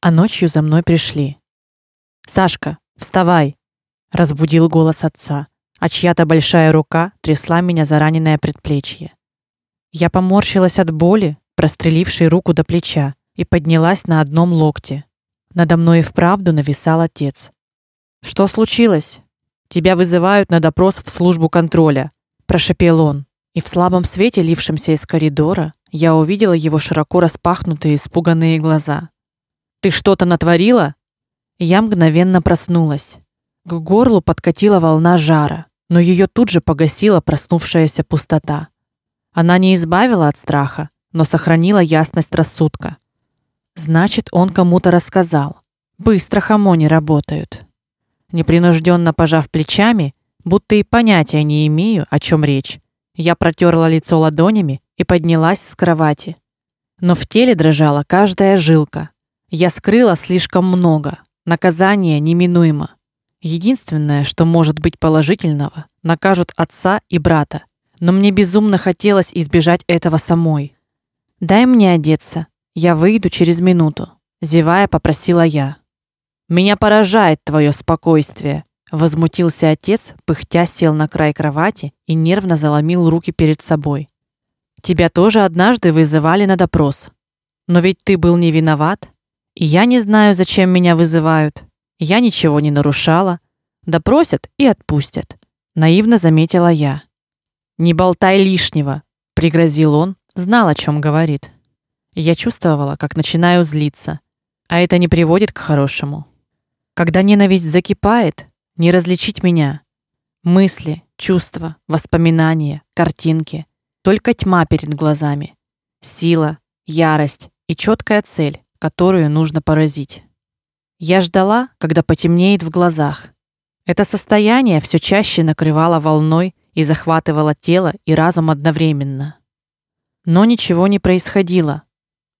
а ночью за мной пришли. Сашка, вставай, разбудил голос отца, а чья-то большая рука трясла меня за раненое предплечье. Я поморщилась от боли, прострелившей руку до плеча, и поднялась на одном локте. Надо мной и вправду нависал отец. Что случилось? Тебя вызывают на допрос в службу контроля, прошепел он. И в слабом свете, лившемся из коридора, я увидела его широко распахнутые испуганные глаза. Ты что-то натворила? Я мгновенно проснулась. К горлу подкатила волна жара, но ее тут же погасила проснувшаяся пустота. Она не избавила от страха, но сохранила ясность рассудка. Значит, он кому-то рассказал. Быстро хамони работают. Непринужденно пожав плечами, будто и понятия не имею, о чем речь, я протерла лицо ладонями и поднялась с кровати. Но в теле дрожала каждая жилка. Я скрыла слишком много. Наказание неминуемо. Единственное, что может быть положительного, накажут отца и брата. Но мне безумно хотелось избежать этого самой. Дай мне одеться. Я выйду через минуту, зевая попросила я. Меня поражает твое спокойствие, возмутился отец, пыхтя сел на край кровати и нервно заломил руки перед собой. Тебя тоже однажды вызывали на допрос. Но ведь ты был не виноват, я не знаю, зачем меня вызывают. Я ничего не нарушала. Допросят и отпустят, наивно заметила я. Не болтай лишнего, пригрозил он, знал, о чем говорит. Я чувствовала, как начинаю злиться, а это не приводит к хорошему. Когда ненависть закипает, не различить меня. Мысли, чувства, воспоминания, картинки, только тьма перед глазами. Сила, ярость и четкая цель, которую нужно поразить. Я ждала, когда потемнеет в глазах. Это состояние все чаще накрывало волной и захватывало тело и разум одновременно. Но ничего не происходило.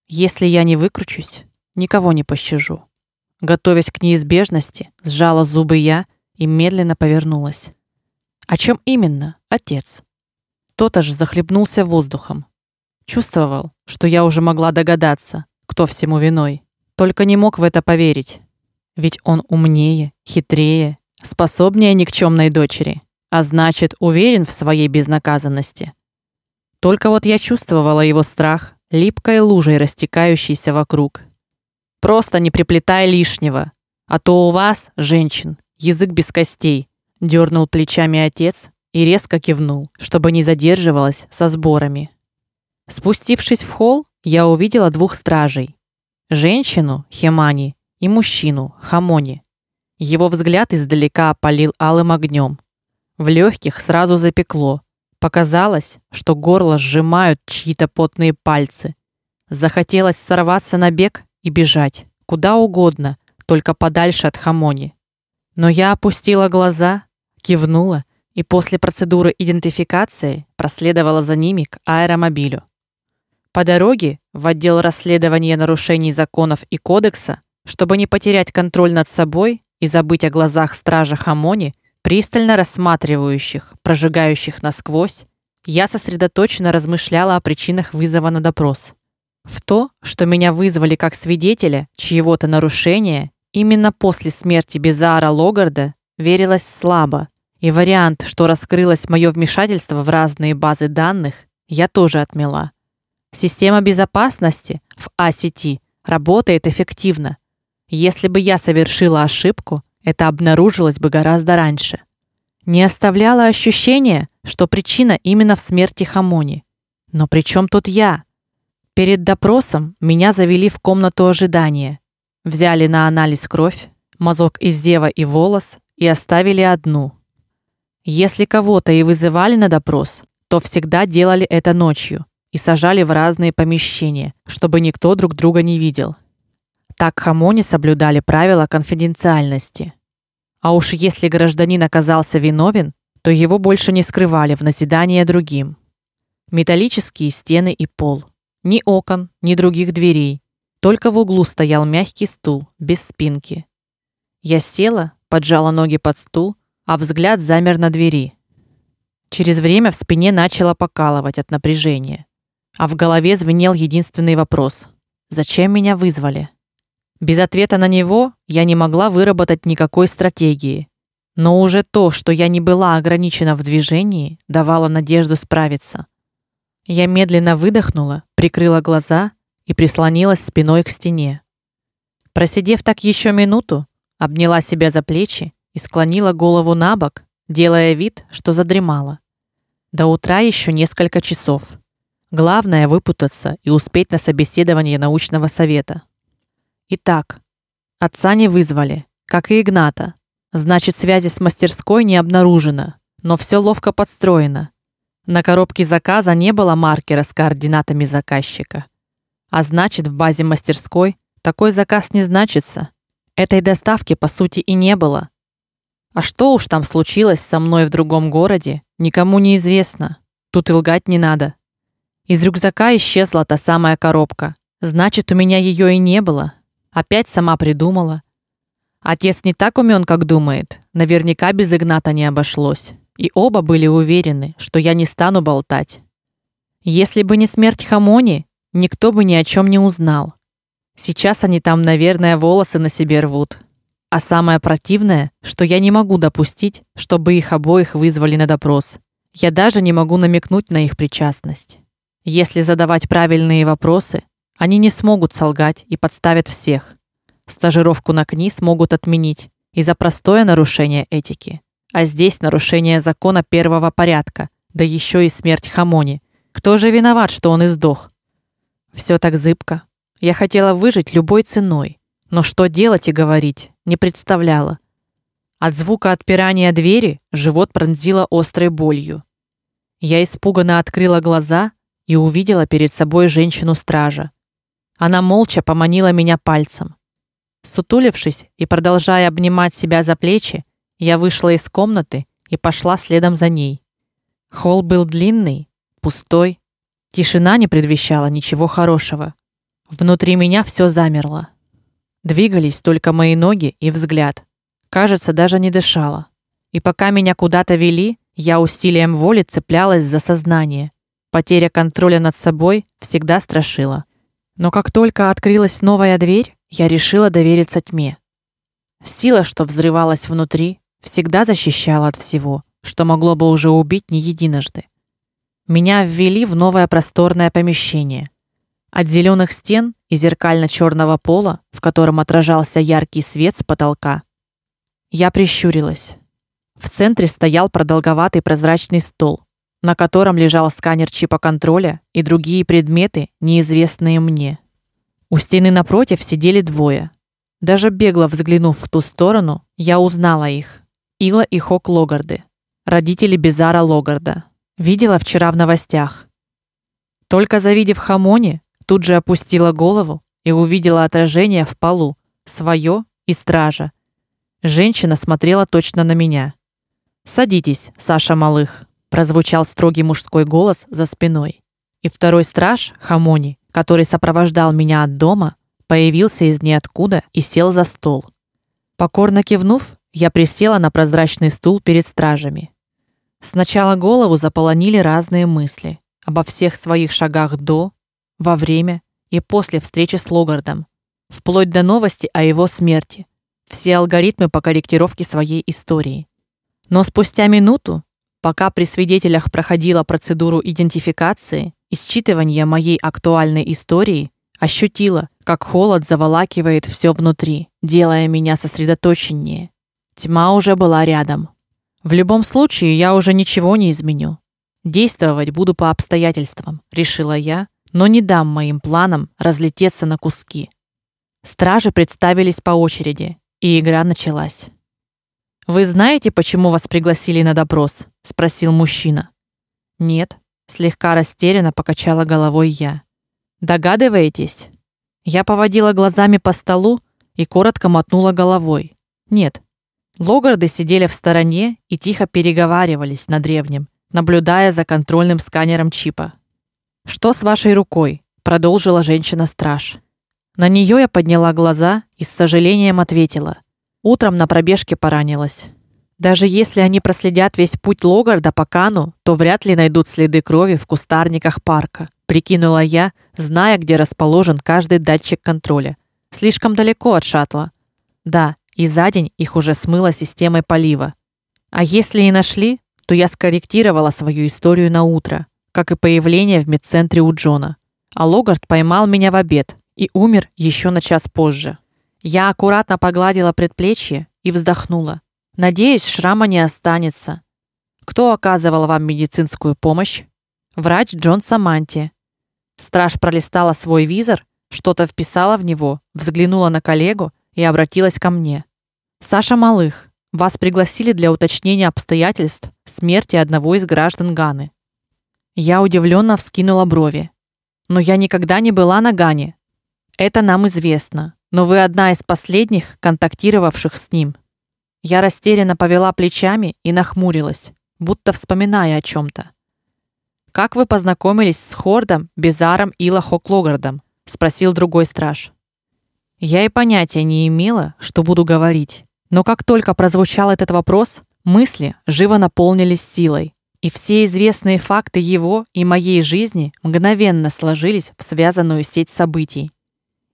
Если я не выкручусь, никого не пощажу. Готовясь к неизбежности, сжала зубы я и медленно повернулась. О чем именно, отец? Тот аж захлебнулся воздухом. Чувствовал, что я уже могла догадаться, кто всему виной, только не мог в это поверить. Ведь он умнее, хитрее, способнее никчемной дочери, а значит, уверен в своей безнаказанности. Только вот я чувствовала его страх, липкой лужей растекающейся вокруг, Просто не приплетай лишнего, а то у вас, женщин, язык без костей, дернул плечами отец и резко кивнул, чтобы не задерживалась со сборами. Спустившись в холл, я увидела двух стражей: женщину Хемани и мужчину Хамони. Его взгляд издалека опалил алым огнем. В легких сразу запекло. Показалось, что горло сжимают чьи-то потные пальцы. Захотелось сорваться на бег и бежать куда угодно, только подальше от Хамони. Но я опустила глаза, кивнула и после процедуры идентификации проследовала за ними к аэромобилю. По дороге в отдел расследования нарушений законов и кодекса, чтобы не потерять контроль над собой и забыть о глазах стража Хамони, пристально рассматривающих, прожигающих насквозь, я сосредоточенно размышляла о причинах вызова на допрос. В то, что меня вызвали как свидетеля чьего-то нарушения, именно после смерти Безара Логарда, верилось слабо. И вариант, что раскрылось мое вмешательство в разные базы данных, я тоже отмела. Система безопасности в А-сети работает эффективно. Если бы я совершила ошибку, это обнаружилось бы гораздо раньше. Не оставляло ощущения, что причина именно в смерти Хамони. Но при чем тут я? Перед допросом меня завели в комнату ожидания. Взяли на анализ кровь, мазок из дева и волос и оставили одну. Если кого-то и вызывали на допрос, то всегда делали это ночью и сажали в разные помещения, чтобы никто друг друга не видел. Так хамони соблюдали правила конфиденциальности. А уж если гражданин оказался виновен, то его больше не скрывали в назидание другим. Металлические стены и пол, ни окон, ни других дверей. Только в углу стоял мягкий стул без спинки. Я села, поджала ноги под стул, а взгляд замер на двери. Через время в спине начало покалывать от напряжения, а в голове звенел единственный вопрос: зачем меня вызвали? Без ответа на него я не могла выработать никакой стратегии. Но уже то, что я не была ограничена в движении, давало надежду справиться. Я медленно выдохнула, прикрыла глаза и прислонилась спиной к стене. Просидев так еще минуту, обняла себя за плечи и склонила голову набок, делая вид, что задремала. До утра еще несколько часов. Главное выпутаться и успеть на собеседование научного совета. Итак, отца не вызвали, как и Игната. Значит, связи с мастерской не обнаружено, но все ловко подстроено. На коробке заказа не было маркера с координатами заказчика. А значит, в базе мастерской такой заказ не значится. Этой доставки по сути и не было. А что уж там случилось со мной в другом городе, никому не известно. Тут лгать не надо. Из рюкзака исчезла та самая коробка. Значит, у меня ее и не было. Опять сама придумала. Отец не так умен, как думает. Наверняка без Игната не обошлось и оба были уверены, что я не стану болтать. Если бы не смерть Хамони, никто бы ни о чем не узнал. Сейчас они там, наверное, волосы на себе рвут. А самое противное, что я не могу допустить, чтобы их обоих вызвали на допрос. Я даже не могу намекнуть на их причастность. Если задавать правильные вопросы, они не смогут солгать и подставят всех. Стажировку на КНИС могут отменить из-за простое нарушение этики. А здесь нарушение закона первого порядка, да еще и смерть Хамони. Кто же виноват, что он издох? Все так зыбко. Я хотела выжить любой ценой, но что делать и говорить, не представляла. От звука отпирания двери живот пронзило острой болью. Я испуганно открыла глаза и увидела перед собой женщину-стража. Она молча поманила меня пальцем. Сутулившись и продолжая обнимать себя за плечи, я вышла из комнаты и пошла следом за ней. Холл был длинный, пустой. Тишина не предвещала ничего хорошего. Внутри меня все замерло. Двигались только мои ноги и взгляд. Кажется, даже не дышала. И пока меня куда-то вели, я усилием воли цеплялась за сознание. Потеря контроля над собой всегда страшила. Но как только открылась новая дверь, я решила довериться тьме. Сила, что взрывалась внутри, всегда защищала от всего, что могло бы уже убить не единожды. Меня ввели в новое просторное помещение. От зеленых стен и зеркально черного пола, в котором отражался яркий свет с потолка. Я прищурилась. В центре стоял продолговатый прозрачный стол, на котором лежал сканер чипа контроля и другие предметы, неизвестные мне. У стены напротив сидели двое. Даже бегло взглянув в ту сторону, я узнала их. Ила и Хок Логарды, родители Безара Логарда. Видела вчера в новостях. Только завидев Хамони, тут же опустила голову и увидела отражение в полу, свое и стража. Женщина смотрела точно на меня. "Садитесь, Саша Малых", прозвучал строгий мужской голос за спиной. И второй страж, Хамони, который сопровождал меня от дома, появился из ниоткуда и сел за стол. Покорно кивнув, я присела на прозрачный стул перед стражами. Сначала голову заполонили разные мысли обо всех своих шагах до, во время и после встречи с Логардом, вплоть до новости о его смерти. Все алгоритмы по корректировке своей истории. Но спустя минуту, пока при свидетелях проходила процедуру идентификации и считывания моей актуальной истории, ощутила, как холод заволакивает все внутри, делая меня сосредоточеннее. Тьма уже была рядом. В любом случае, я уже ничего не изменю. Действовать буду по обстоятельствам, решила я, но не дам моим планам разлететься на куски. Стражи представились по очереди, и игра началась. Вы знаете, почему вас пригласили на допрос? спросил мужчина. Нет, слегка растерянно покачала головой я. Догадываетесь? Я поводила глазами по столу и коротко мотнула головой. Нет, Логарды сидели в стороне и тихо переговаривались на древнем, наблюдая за контрольным сканером чипа. Что с вашей рукой? продолжила женщина-страж. На нее я подняла глаза и с сожалением ответила: утром на пробежке поранилась. Даже если они проследят весь путь Логарда по Кану, то вряд ли найдут следы крови в кустарниках парка, прикинула я, зная, где расположен каждый датчик контроля. Слишком далеко от шаттла. Да, и за день их уже смыло системой полива. А если и нашли, то я скорректировала свою историю на утро, как и появление в медцентре у Джона. А Логард поймал меня в обед и умер еще на час позже. Я аккуратно погладила предплечье и вздохнула. Надеюсь, шрама не останется. Кто оказывал вам медицинскую помощь? Врач Джон Саманти. Страж пролистала свой визор, что-то вписала в него, взглянула на коллегу и обратилась ко мне. Саша Малых, вас пригласили для уточнения обстоятельств смерти одного из граждан Ганы. Я удивленно вскинула брови. Но я никогда не была на Гане. Это нам известно, но вы одна из последних контактировавших с ним. Я растерянно повела плечами и нахмурилась, будто вспоминая о чем то Как вы познакомились с Хордом, Безаром и Лохоклогардом? спросил другой страж. Я и понятия не имела, что буду говорить. Но как только прозвучал этот вопрос, мысли живо наполнились силой, и все известные факты его и моей жизни мгновенно сложились в связанную сеть событий.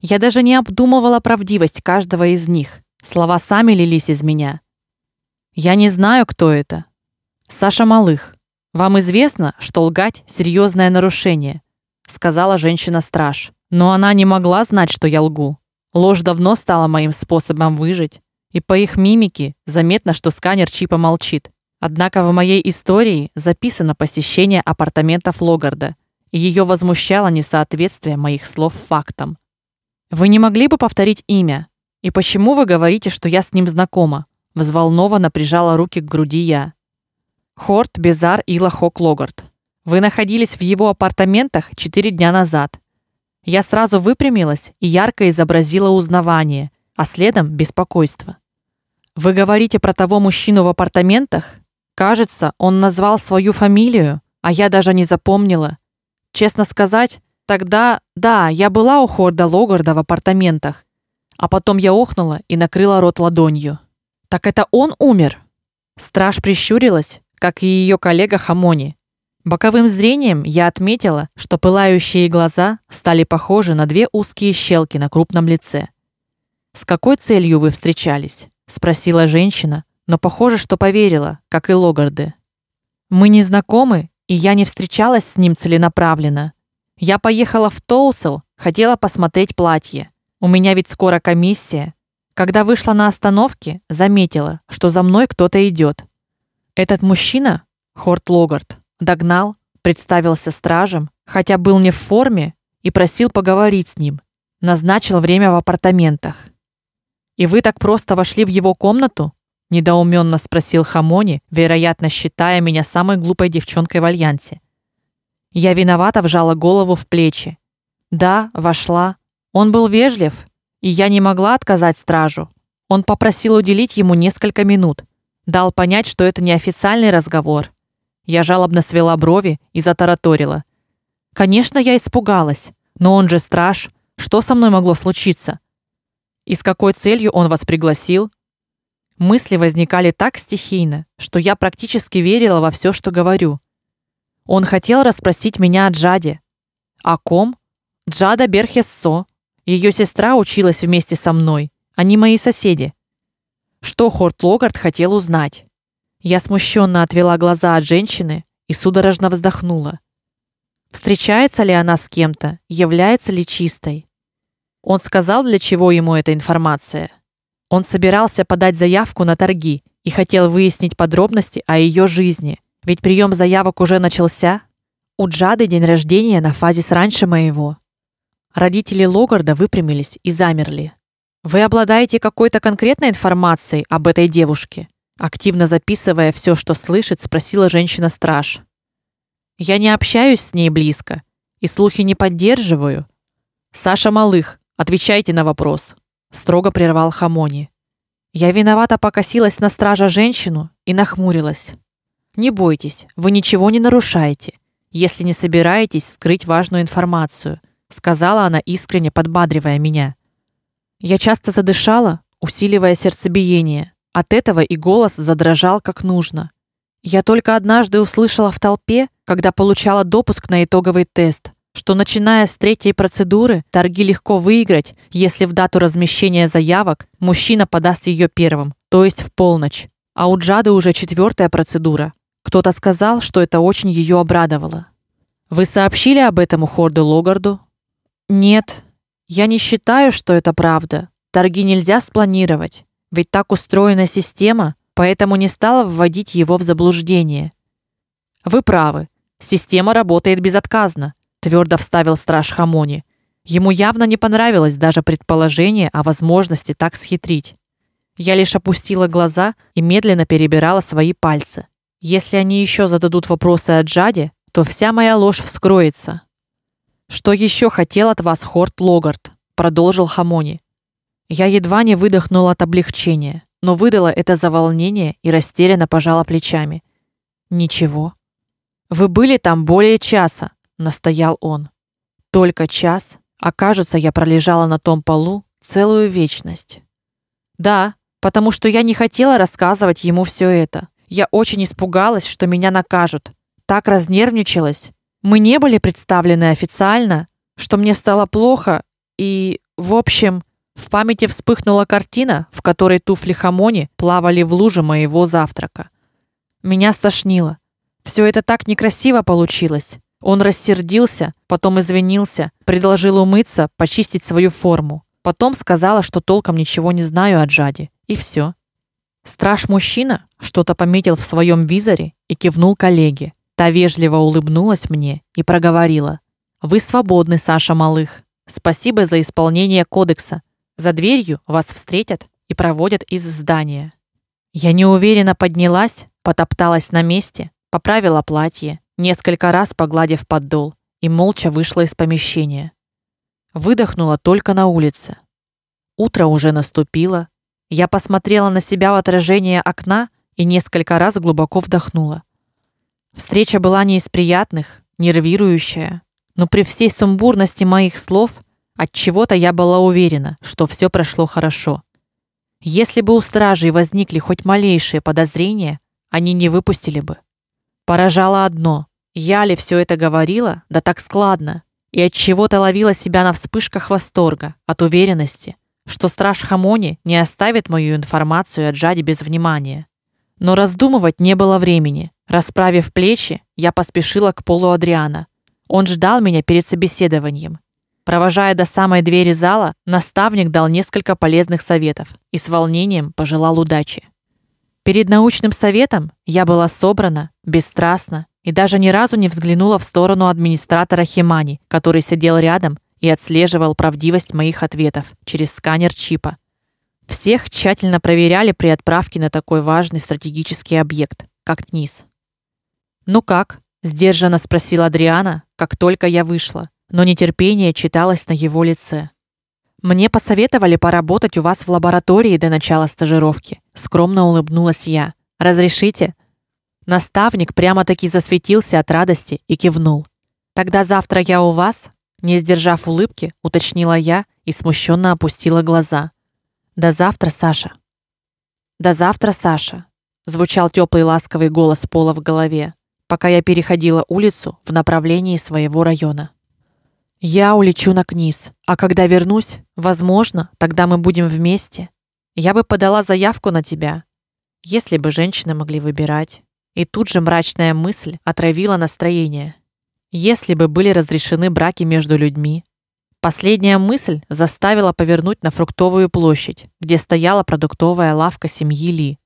Я даже не обдумывала правдивость каждого из них. Слова сами лились из меня. Я не знаю, кто это. Саша Малых. Вам известно, что лгать серьезное нарушение, сказала женщина-страж. Но она не могла знать, что я лгу. Ложь давно стала моим способом выжить и по их мимике заметно, что сканер чипа молчит. Однако в моей истории записано посещение апартаментов Логарда, и ее возмущало несоответствие моих слов фактам. Вы не могли бы повторить имя? И почему вы говорите, что я с ним знакома? взволнованно прижала руки к груди я. Хорт Безар и Лохок Логард. Вы находились в его апартаментах четыре дня назад. Я сразу выпрямилась и ярко изобразила узнавание, а следом беспокойство. Вы говорите про того мужчину в апартаментах? Кажется, он назвал свою фамилию, а я даже не запомнила. Честно сказать, тогда, да, я была у Хорда Логарда в апартаментах. А потом я охнула и накрыла рот ладонью. Так это он умер. Страж прищурилась, как и ее коллега Хамони. Боковым зрением я отметила, что пылающие глаза стали похожи на две узкие щелки на крупном лице. С какой целью вы встречались? спросила женщина, но похоже, что поверила, как и Логарды. Мы не знакомы, и я не встречалась с ним целенаправленно. Я поехала в Тоусел, хотела посмотреть платье. У меня ведь скоро комиссия. Когда вышла на остановке, заметила, что за мной кто-то идет. Этот мужчина, Хорт Логард, догнал, представился стражем, хотя был не в форме, и просил поговорить с ним. Назначил время в апартаментах. И вы так просто вошли в его комнату? недоуменно спросил Хамони, вероятно, считая меня самой глупой девчонкой в альянсе. Я виновато вжала голову в плечи. Да, вошла. Он был вежлив, и я не могла отказать стражу. Он попросил уделить ему несколько минут, дал понять, что это не официальный разговор. Я жалобно свела брови и затараторила: "Конечно, я испугалась, но он же страж. Что со мной могло случиться? И с какой целью он вас пригласил? Мысли возникали так стихийно, что я практически верила во все, что говорю. Он хотел расспросить меня о Джаде. О ком? Джада Берхессо. Ее сестра училась вместе со мной. Они мои соседи. Что Хорт Логард хотел узнать? Я смущенно отвела глаза от женщины и судорожно вздохнула. Встречается ли она с кем-то? Является ли чистой? Он сказал, для чего ему эта информация. Он собирался подать заявку на торги и хотел выяснить подробности о ее жизни, ведь прием заявок уже начался. У Джады день рождения на фазе раньше моего. Родители Логарда выпрямились и замерли. Вы обладаете какой-то конкретной информацией об этой девушке? Активно записывая все, что слышит, спросила женщина-страж. Я не общаюсь с ней близко и слухи не поддерживаю. Саша Малых, Отвечайте на вопрос, строго прервал Хамони. Я виновата покосилась на стража женщину и нахмурилась. Не бойтесь, вы ничего не нарушаете, если не собираетесь скрыть важную информацию, сказала она искренне подбадривая меня. Я часто задышала, усиливая сердцебиение. От этого и голос задрожал как нужно. Я только однажды услышала в толпе, когда получала допуск на итоговый тест, что начиная с третьей процедуры торги легко выиграть, если в дату размещения заявок мужчина подаст ее первым, то есть в полночь. А у Джады уже четвертая процедура. Кто-то сказал, что это очень ее обрадовало. Вы сообщили об этом Хорду Логарду? Нет. Я не считаю, что это правда. Торги нельзя спланировать, ведь так устроена система, поэтому не стала вводить его в заблуждение. Вы правы. Система работает безотказно твердо вставил страж Хамони. Ему явно не понравилось даже предположение о возможности так схитрить. Я лишь опустила глаза и медленно перебирала свои пальцы. Если они еще зададут вопросы о Джаде, то вся моя ложь вскроется. Что еще хотел от вас Хорт Логард? продолжил Хамони. Я едва не выдохнула от облегчения, но выдала это за волнение и растерянно пожала плечами. Ничего. Вы были там более часа, настоял он. Только час, а кажется, я пролежала на том полу целую вечность. Да, потому что я не хотела рассказывать ему все это. Я очень испугалась, что меня накажут. Так разнервничалась. Мы не были представлены официально, что мне стало плохо, и, в общем, в памяти вспыхнула картина, в которой туфли Хамони плавали в луже моего завтрака. Меня стошнило. Все это так некрасиво получилось. Он рассердился, потом извинился, предложил умыться, почистить свою форму. Потом сказала, что толком ничего не знаю о Джаде, и все. Страж-мужчина что-то пометил в своем визоре и кивнул коллеге. Та вежливо улыбнулась мне и проговорила: "Вы свободны, Саша Малых. Спасибо за исполнение кодекса. За дверью вас встретят и проводят из здания". Я неуверенно поднялась, потопталась на месте, поправила платье несколько раз погладив подол, и молча вышла из помещения. Выдохнула только на улице. Утро уже наступило. Я посмотрела на себя в отражение окна и несколько раз глубоко вдохнула. Встреча была не из приятных, нервирующая, но при всей сумбурности моих слов от чего-то я была уверена, что все прошло хорошо. Если бы у стражей возникли хоть малейшие подозрения, они не выпустили бы. Поражало одно: я ли все это говорила, да так складно, и от чего-то ловила себя на вспышках восторга, от уверенности, что страж Хамони не оставит мою информацию о Джаде без внимания. Но раздумывать не было времени. Расправив плечи, я поспешила к полу Адриана. Он ждал меня перед собеседованием. Провожая до самой двери зала, наставник дал несколько полезных советов и с волнением пожелал удачи. Перед научным советом я была собрана, бесстрастна и даже ни разу не взглянула в сторону администратора Химани, который сидел рядом и отслеживал правдивость моих ответов через сканер чипа. Всех тщательно проверяли при отправке на такой важный стратегический объект, как ТНИС. "Ну как?" сдержанно спросила Адриана, как только я вышла, но нетерпение читалось на его лице. Мне посоветовали поработать у вас в лаборатории до начала стажировки. Скромно улыбнулась я. Разрешите? Наставник прямо-таки засветился от радости и кивнул. Тогда завтра я у вас, не сдержав улыбки, уточнила я и смущенно опустила глаза. До завтра, Саша. До завтра, Саша, звучал теплый ласковый голос Пола в голове, пока я переходила улицу в направлении своего района. Я улечу на Книз, а когда вернусь, возможно, тогда мы будем вместе. Я бы подала заявку на тебя, если бы женщины могли выбирать. И тут же мрачная мысль отравила настроение. Если бы были разрешены браки между людьми. Последняя мысль заставила повернуть на фруктовую площадь, где стояла продуктовая лавка семьи Ли.